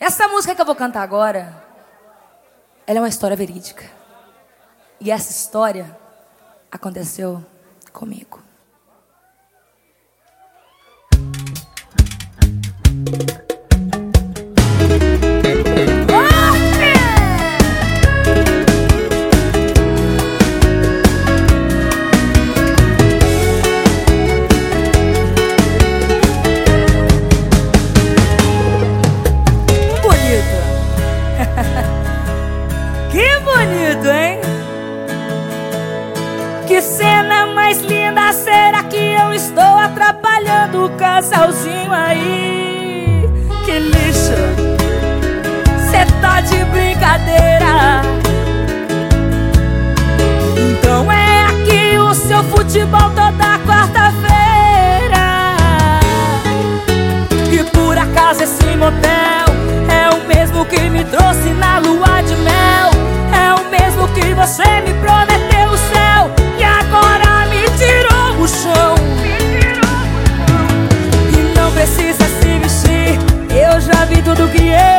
Essa música que eu vou cantar agora, ela é uma história verídica. E essa história aconteceu comigo. bonito, hein? Que cena mais linda, será que eu estou atrapalhando o casalzinho aí? Que lixo, cê tá de brincadeira Então é aqui o seu futebol toda quarta-feira e por acaso esse motel tudo que é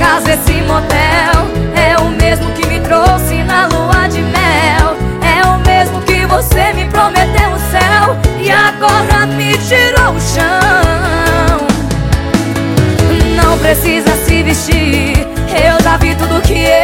casa, esse motel É o mesmo que me trouxe na lua de mel. É o mesmo que você me prometeu o céu E agora me tirou o chão. Não precisa se vestir Eu já vi tudo que eu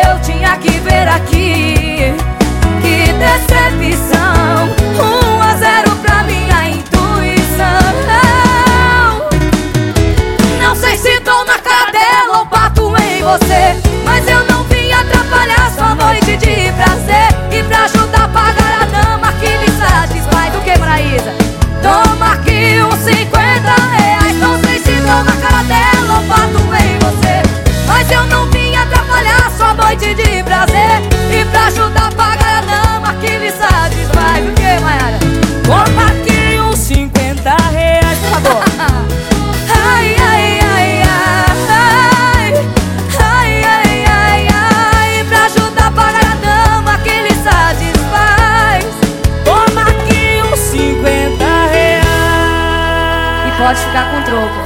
pode ficar com troco.